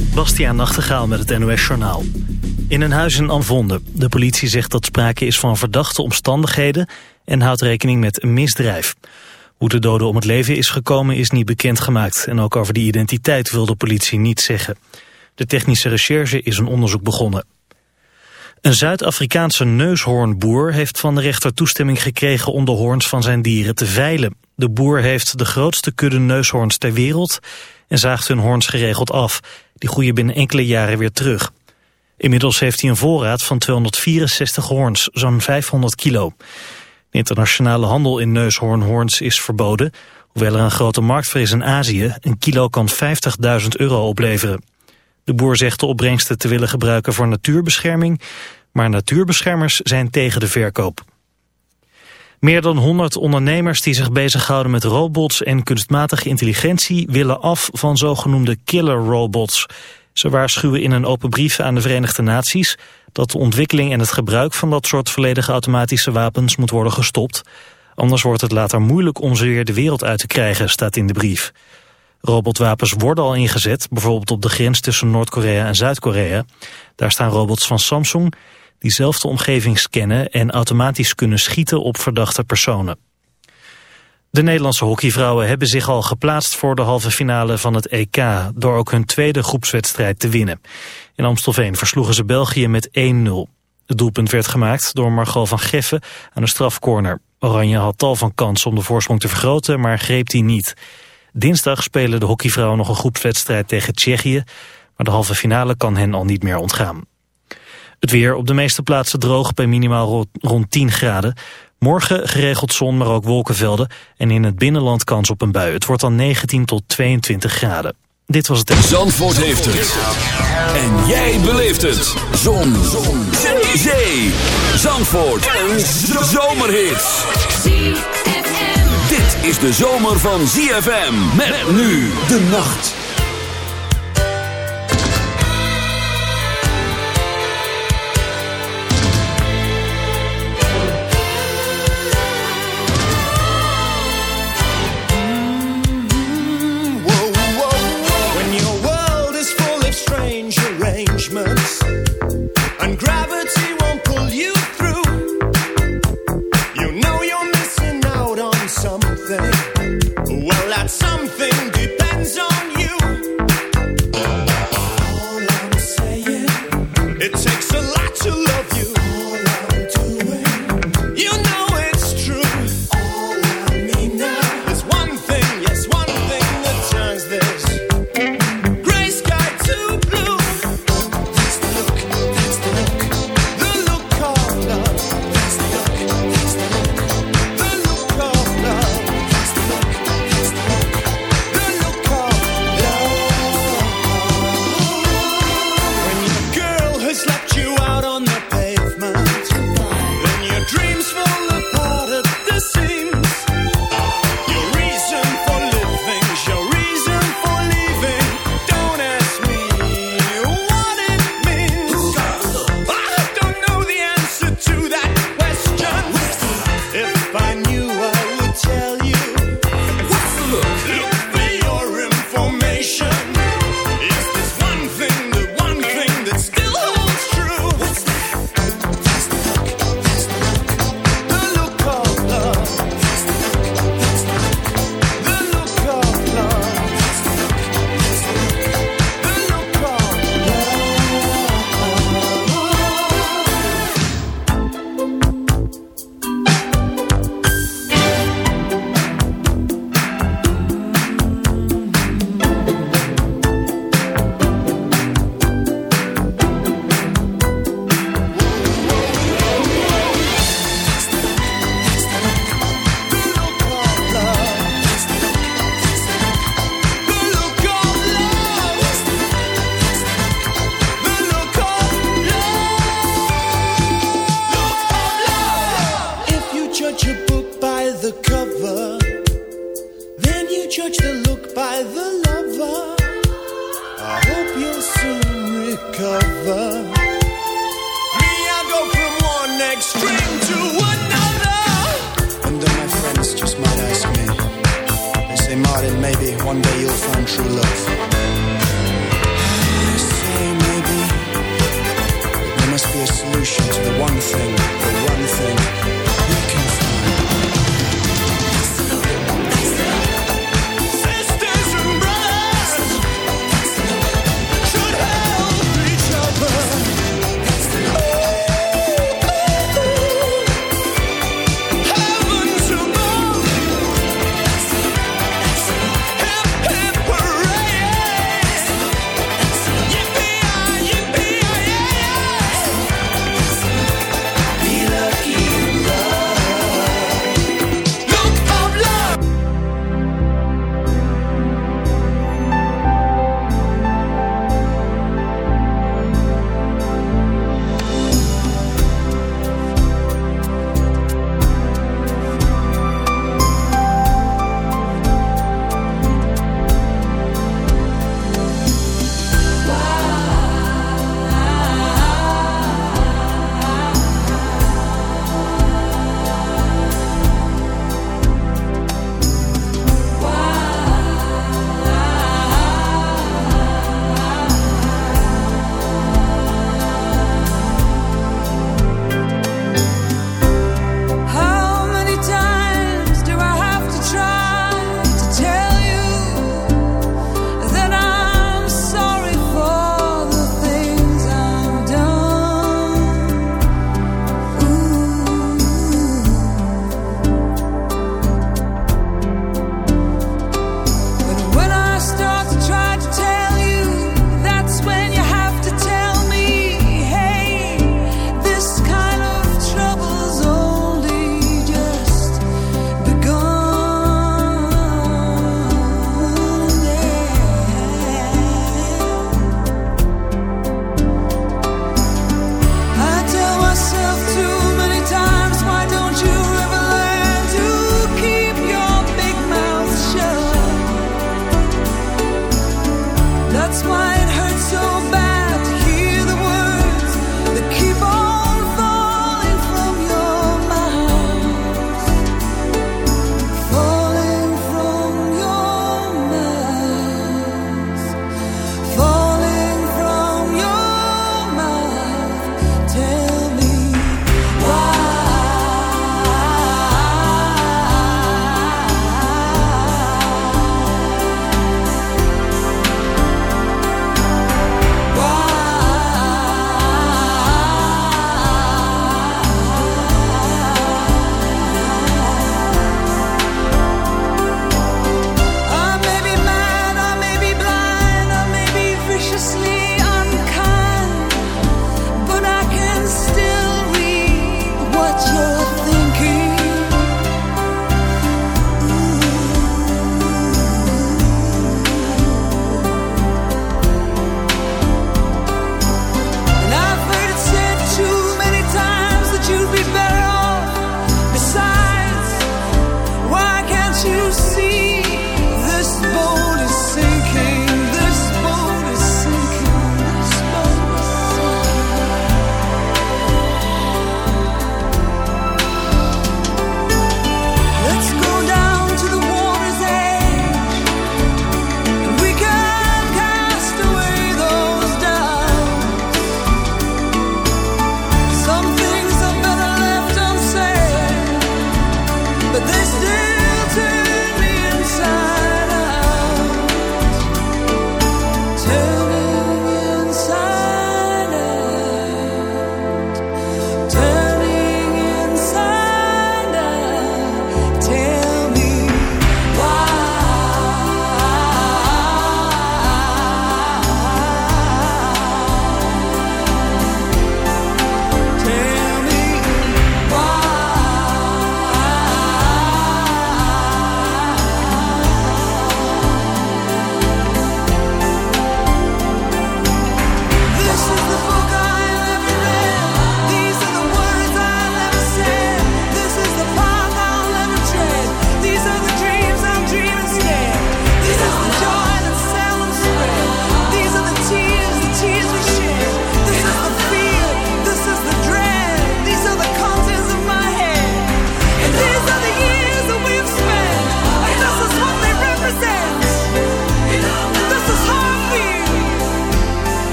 Bastiaan Nachtegaal met het NOS Journaal. In een huis in Anvonde. De politie zegt dat sprake is van verdachte omstandigheden... en houdt rekening met een misdrijf. Hoe de dode om het leven is gekomen is niet bekendgemaakt... en ook over die identiteit wil de politie niet zeggen. De technische recherche is een onderzoek begonnen. Een Zuid-Afrikaanse neushoornboer heeft van de rechter toestemming gekregen om de hoorns van zijn dieren te veilen. De boer heeft de grootste kudde neushoorns ter wereld en zaagt hun hoorns geregeld af. Die groeien binnen enkele jaren weer terug. Inmiddels heeft hij een voorraad van 264 hoorns, zo'n 500 kilo. De internationale handel in neushoornhoorns is verboden. Hoewel er een grote markt voor is in Azië, een kilo kan 50.000 euro opleveren. De boer zegt de opbrengsten te willen gebruiken voor natuurbescherming, maar natuurbeschermers zijn tegen de verkoop. Meer dan 100 ondernemers die zich bezighouden met robots en kunstmatige intelligentie willen af van zogenoemde killer robots. Ze waarschuwen in een open brief aan de Verenigde Naties dat de ontwikkeling en het gebruik van dat soort volledige automatische wapens moet worden gestopt. Anders wordt het later moeilijk om ze weer de wereld uit te krijgen, staat in de brief. Robotwapens worden al ingezet, bijvoorbeeld op de grens tussen Noord-Korea en Zuid-Korea. Daar staan robots van Samsung die zelf de omgeving scannen en automatisch kunnen schieten op verdachte personen. De Nederlandse hockeyvrouwen hebben zich al geplaatst voor de halve finale van het EK... door ook hun tweede groepswedstrijd te winnen. In Amstelveen versloegen ze België met 1-0. Het doelpunt werd gemaakt door Margot van Geffen aan de strafcorner. Oranje had tal van kansen om de voorsprong te vergroten, maar greep die niet. Dinsdag spelen de hockeyvrouwen nog een groepswedstrijd tegen Tsjechië... maar de halve finale kan hen al niet meer ontgaan. Het weer op de meeste plaatsen droog bij minimaal rond 10 graden. Morgen geregeld zon, maar ook wolkenvelden. En in het binnenland kans op een bui. Het wordt dan 19 tot 22 graden. Dit was het... Zandvoort heeft het. En jij beleeft het. Zon. zon. Zee. Zandvoort. Een zomerhit. Dit is de zomer van ZFM. Met nu de nacht.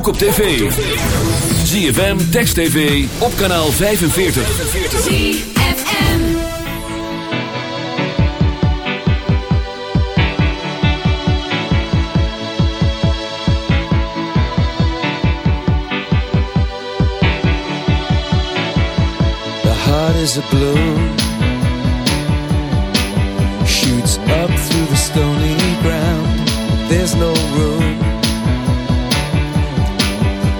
Ook op tv. ZFM, Text TV, op kanaal 45. ZFM The heart is a bloom Shoots up through the stony ground There's no room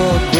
tiempo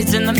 it's in the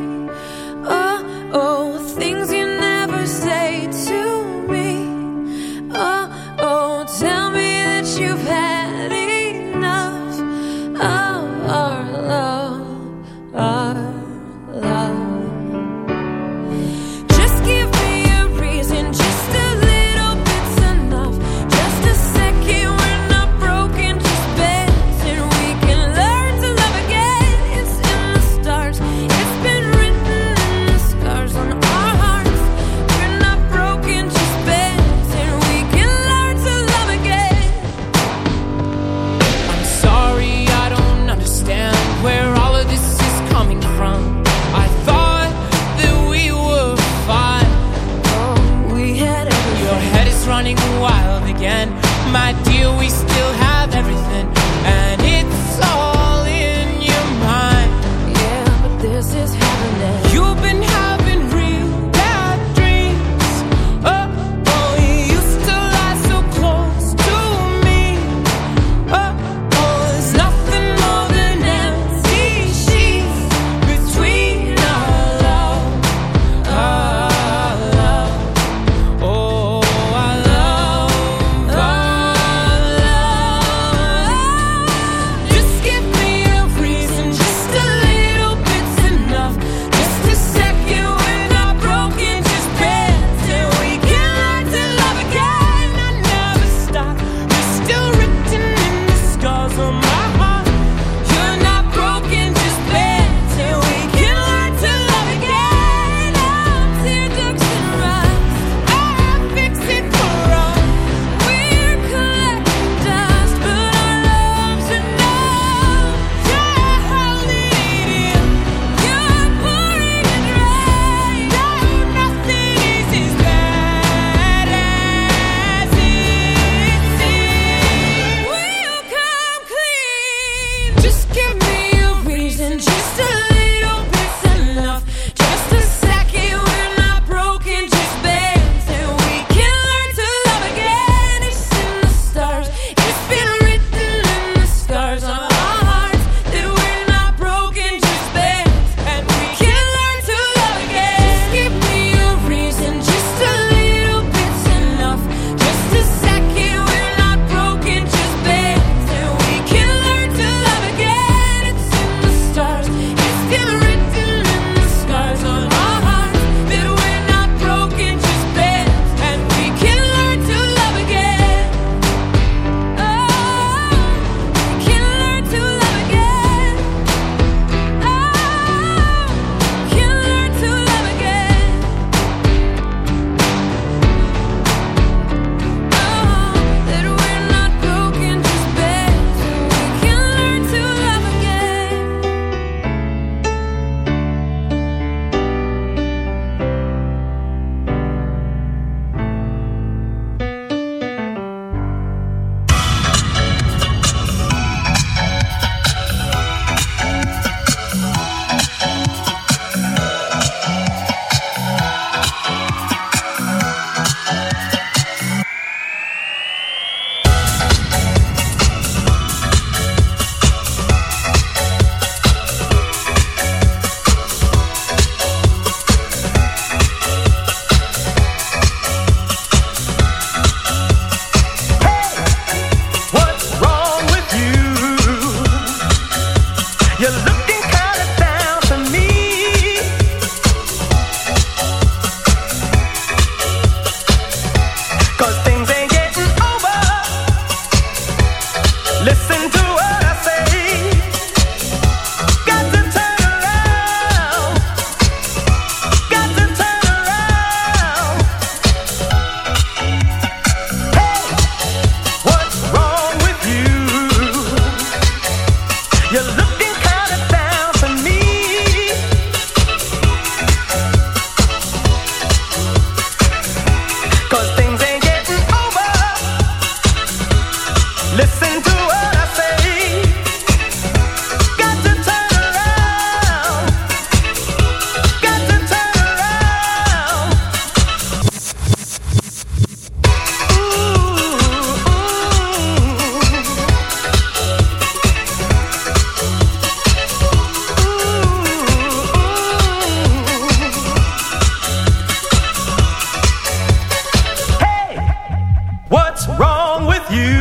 you.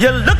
You look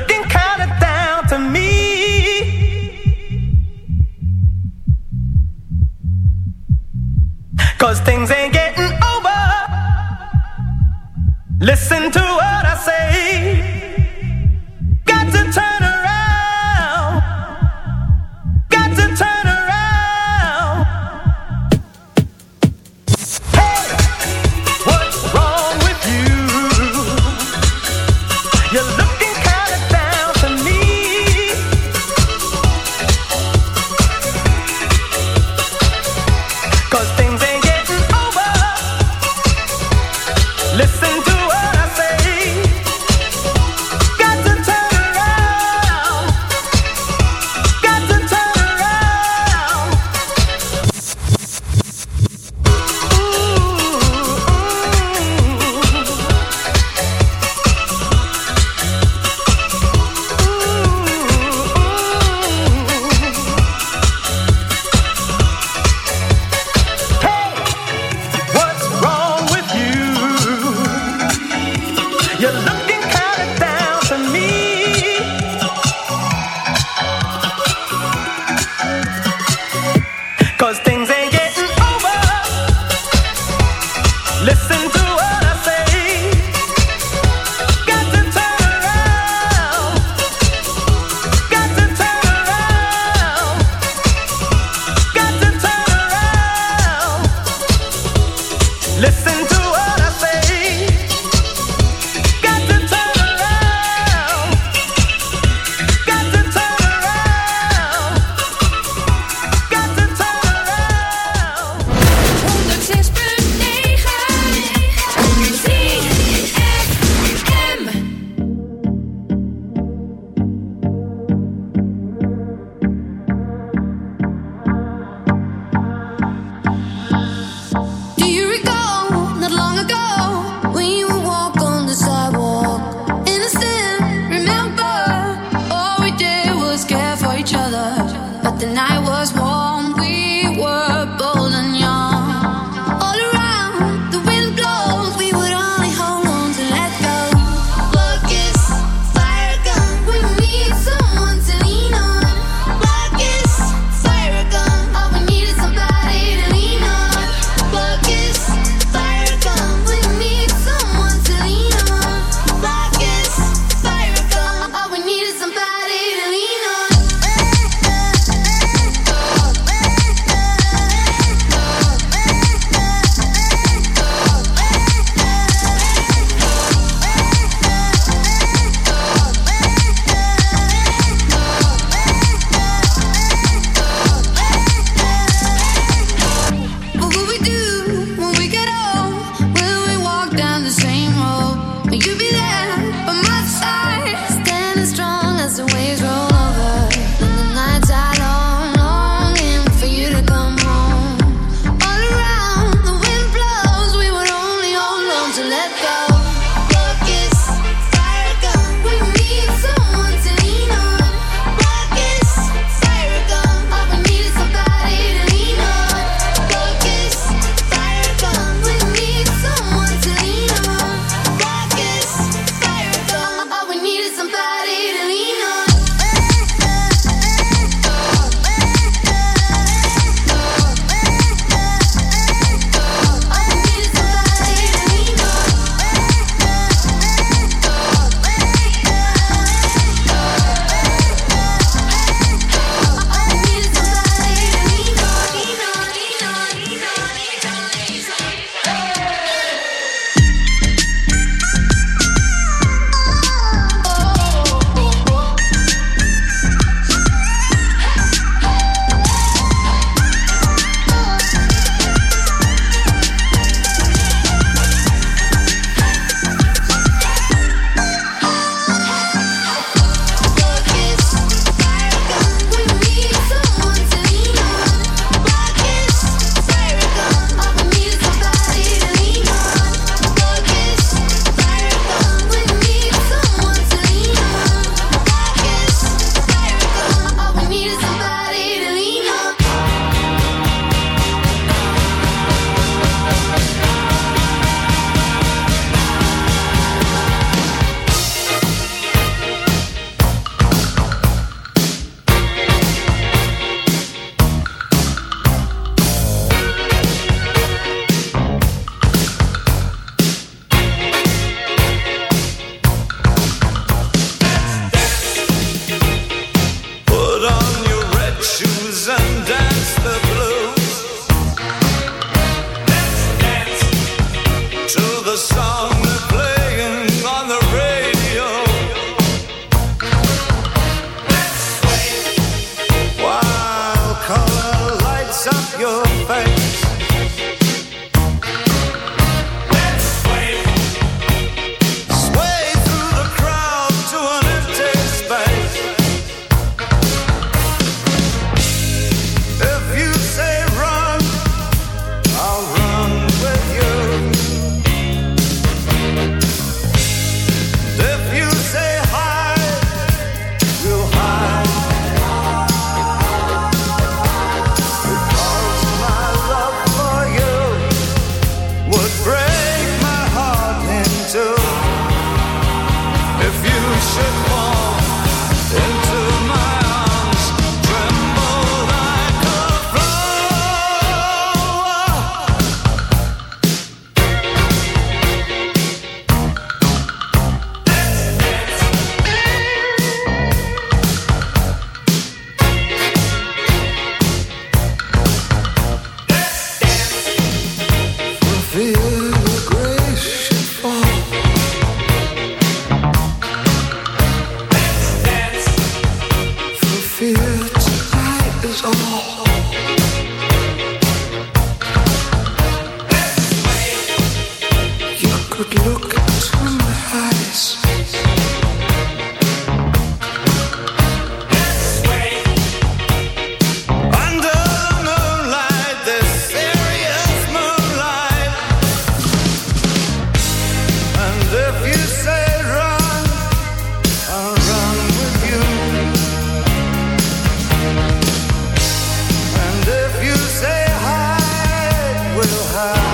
heart